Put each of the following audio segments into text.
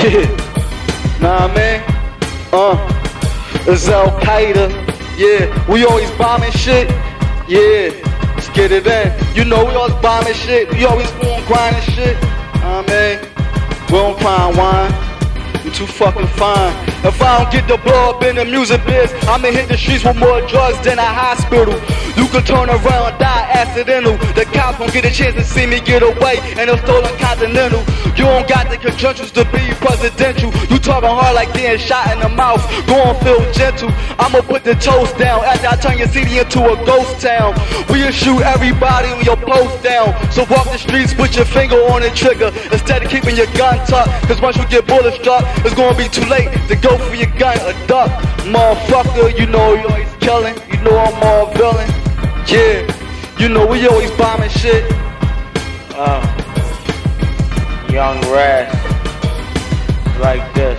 Shit. Nah, man. Uh, it's Al Qaeda. Yeah, we always bombing shit. Yeah, let's get it in. You know we always bombing shit. We always going grinding shit. Nah, man. We don't find wine. Too fucking fine. If I don't get the blow up in the music biz, I'ma hit the streets with more drugs than a hospital. You can turn around die accidental. The cops won't get a chance to see me get away in a stolen continental. You don't got the credentials to be presidential. You talking hard like getting shot in the mouth. Go on, feel gentle. I'ma put the toast down after I turn your city into a ghost town. We'll shoot everybody on your post down. So walk the streets, put your finger on the trigger instead of keeping your gun tucked. Cause once you get bullet struck, it's gonna be too late to go for your gun or duck. Motherfucker, you know you always killing. You know I'm all villain. Yeah, you know we always bombing shit. Uh, young Raz, like this,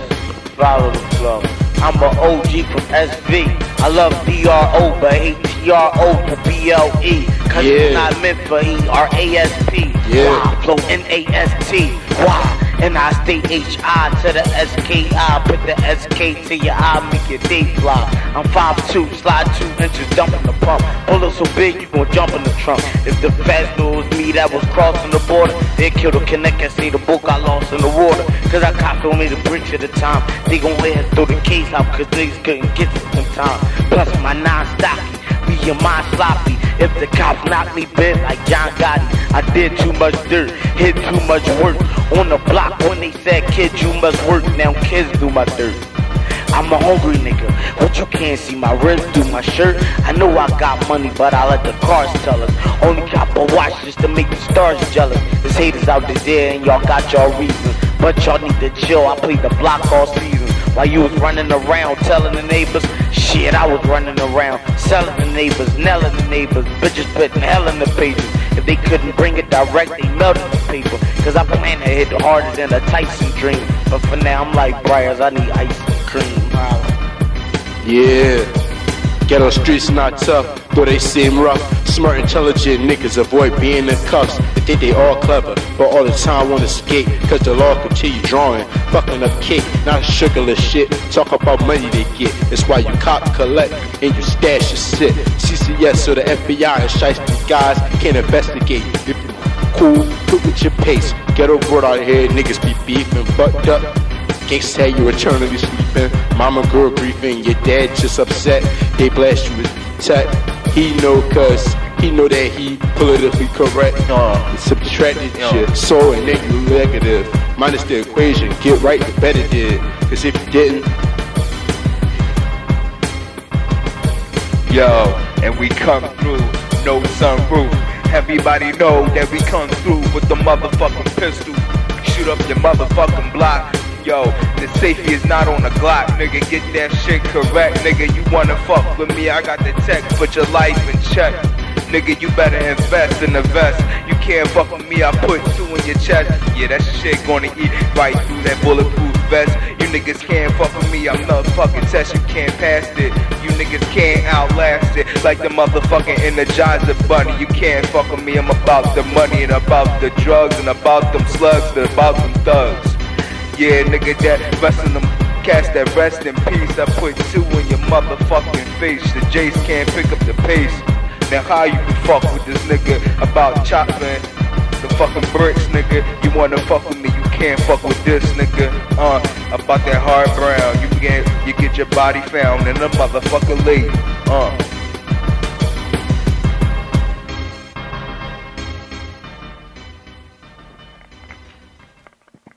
follow the flow. I'm a OG from SV. I love DRO, but hate TRO for BLE. Cause Yeah. it's not meant for E-R-A-S-P. Yeah. Wow, flow N-A-S-T. Wow. And I stay H-I to the S-K-I. Put the S-K to your eye, make your day fly. I'm 5'2", slide 2 inches, dump in the pump. Bullet so big, you gon' jump in the trunk. If the fast knew it was me that was crossing the border, they kill the connect and see the book I lost in the water. Cause I copped on me the bridge at the time. They gon' let us throw the case out cause niggas couldn't get it in time. Plus my non-stocky, be your mind sloppy. If the cops knock me bent like John Gotti, I did too much dirt, hit too much work. On the block when they said, kid, you must work. Now kids do my dirt. I'm a hungry nigga, but you can't see my wrist through my shirt. I know I got money, but I let the cars tell us. Only cop a watch just to make the stars jealous. There's haters out there and y'all got y'all reasons. But y'all need to chill, I played the block all season. While you was running around telling the neighbors, shit, I was running around selling the neighbors, nailing the neighbors, bitches putting hell in the pages. If they couldn't bring it direct, they melted the paper. Cause I plan to hit harder than a Tyson dream. But for now, I'm like Breyers, I need ice cream. Yeah. Ghetto streets not tough, though they seem rough. Smart, intelligent niggas avoid being in cuffs. They think they all clever, but all the time wanna skate. Cause the law continue drawing, fucking up cake, not sugarless shit. Talk about money they get. It's why you cop, collect, and you stash your shit. CCS or the FBI and shiesty guys can't investigate. If you cool, put with your pace. Ghetto word out here, niggas be beefing, bucked up. Can't say you're eternally sleeping. Mama girl grieving, your dad just upset. They blast you with tech. He know cause he know that he politically correct. Uh, subtracted shit. So and negative, negative. Minus the equation. Get right, the better did. Cause if you didn't, Yo, and we come through, no sunroof. Everybody know that we come through with the motherfucking pistol. Shoot up your motherfucking block. Yo, the safety is not on the Glock, nigga. Get that shit correct, nigga. You wanna fuck with me? I got the tech. Put your life in check. Nigga, you better invest in the vest. You can't fuck with me, I put two in your chest. Yeah, that shit gonna eat right through that bulletproof vest. You niggas can't fuck with me, I'm not fucking test, you can't pass it. You niggas can't outlast it. Like the motherfucking Energizer bunny. You can't fuck with me, I'm about the money and about the drugs and about them slugs and about them thugs. Yeah, nigga, that rest in them cats that rest in peace. I put two in your motherfucking face. The Jace can't pick up the pace. Now how you can fuck with this nigga about chopping the fucking bricks, nigga? You wanna fuck with me? You can't fuck with this nigga. Uh, about that hard brown. You get you get your body found in a motherfucking lake. Uh.